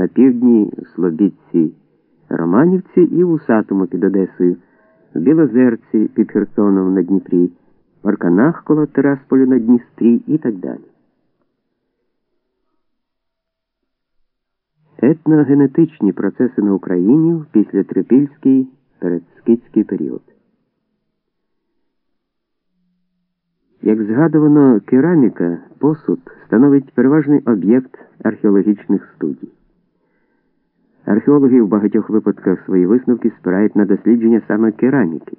на півдні Слобідці Романівці і в Усатому під Одесою, в Білозерці під Херсоном на Дніпрі, в Арканах коло Терасполю на Дністрі і так далі. Етногенетичні процеси на Україні в післятрипільський передскітський період. Як згадувано, кераміка, посуд становить переважний об'єкт археологічних студій. Археологи в багатьох випадках свої висновки спирають на дослідження саме кераміки.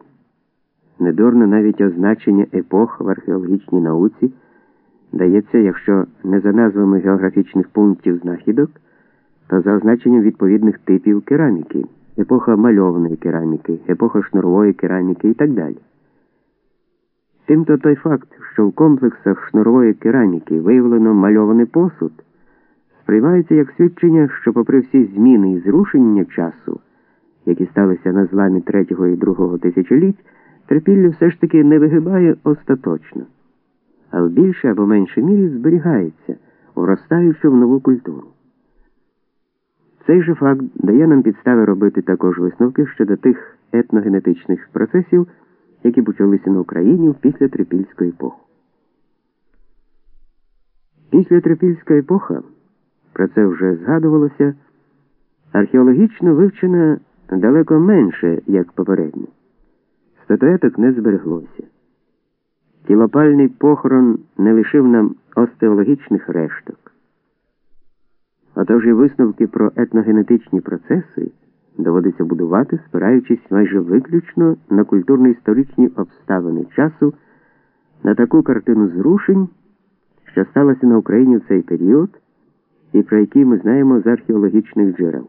Недорно навіть означення епох в археологічній науці дається, якщо не за назвами географічних пунктів знахідок, то за означенням відповідних типів кераміки, епоха мальованої кераміки, епоха шнурової кераміки і так далі. Тимто той факт, що в комплексах шнурової кераміки виявлено мальований посуд, сприймається як свідчення, що, попри всі зміни і зрушення часу, які сталися на зламі третього і другого тисячоліть, трипілля все ж таки не вигибає остаточно, а в більшій або меншій мірі зберігається, вростаючи в нову культуру. Цей же факт дає нам підстави робити також висновки щодо тих етногенетичних процесів які почалися на Україні в післятрипільську епоху. Післятрипільська епоха, про це вже згадувалося, археологічно вивчена далеко менше, як попередньо. Статуеток не збереглося. Тілопальний похорон не лишив нам остеологічних решток. Отож і висновки про етногенетичні процеси доводиться будувати, спираючись майже виключно на культурно-історичні обставини часу, на таку картину зрушень, що сталося на Україні в цей період, і про які ми знаємо з археологічних джерел.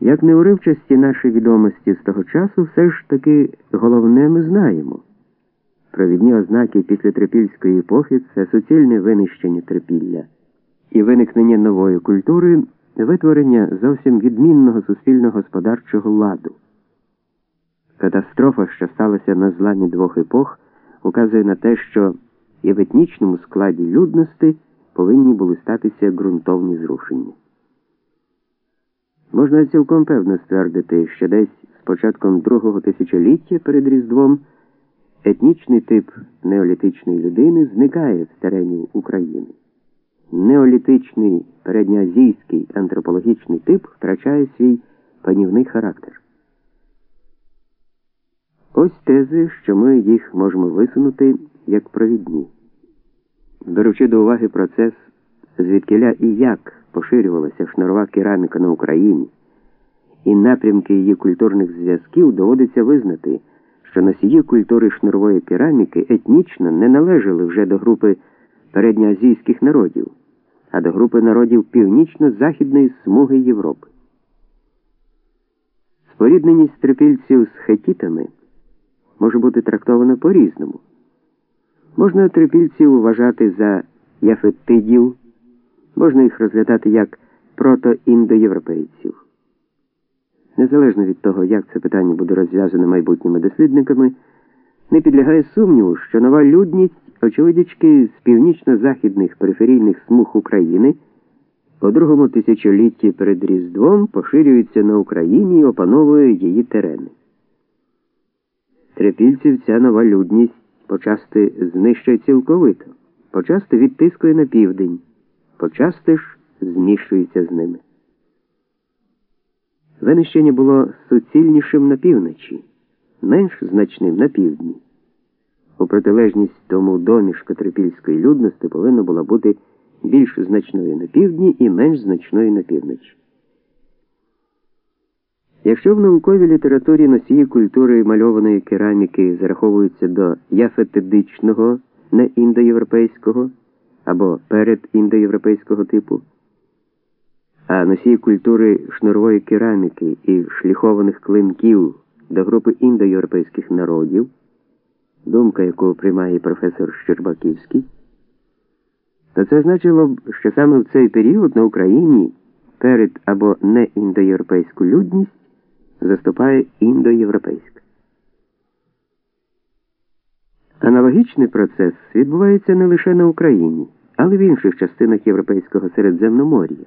Як не уривчасті наші відомості з того часу, все ж таки головне ми знаємо. Провідні ознаки післятрипільської епохи це суцільне винищення трипілля і виникнення нової культури витворення зовсім відмінного суспільно-господарчого ладу. Катастрофа, що сталася на зламі двох епох, указує на те, що і в етнічному складі людності повинні були статися ґрунтовні зрушення. Можна цілком певно ствердити, що десь з початком другого тисячоліття перед Різдвом етнічний тип неолітичної людини зникає з теренів України неолітичний передньоазійський антропологічний тип втрачає свій панівний характер. Ось тези, що ми їх можемо висунути як провідні. Беручи до уваги процес, звідкиля і як поширювалася шнурова кераміка на Україні, і напрямки її культурних зв'язків доводиться визнати, що носії культури шнурової кераміки етнічно не належали вже до групи передньоазійських народів а до групи народів північно-західної смуги Європи. Спорідненість трипільців з хетітами може бути трактована по-різному. Можна трипільців вважати за яфетидів, можна їх розглядати як протоіндоєвропейців. Незалежно від того, як це питання буде розв'язане майбутніми дослідниками, не підлягає сумніву, що нова людність очевидячки з північно-західних периферійних смуг України у другому тисячолітті перед Різдвом поширюється на Україні і опановує її терени. Трипільців ця нова людність почасти знищує цілковито, почасти відтискує на південь, почасти ж змішується з ними. Винищення було суцільнішим на півночі, менш значним на півдні. У протилежність тому домішка трипільської людності повинна була бути більш значною на півдні і менш значною на півночі. Якщо в науковій літературі носії культури мальованої кераміки зараховуються до яфетидичного неіндоєвропейського або передіндоєвропейського типу, а носії культури шнурової кераміки і шліхованих клинків до групи індоєвропейських народів думка, яку приймає професор Щербаківський, то це значило б, що саме в цей період на Україні перед або не індоєвропейську людність заступає індоєвропейська. Аналогічний процес відбувається не лише на Україні, але й в інших частинах Європейського Середземномор'я.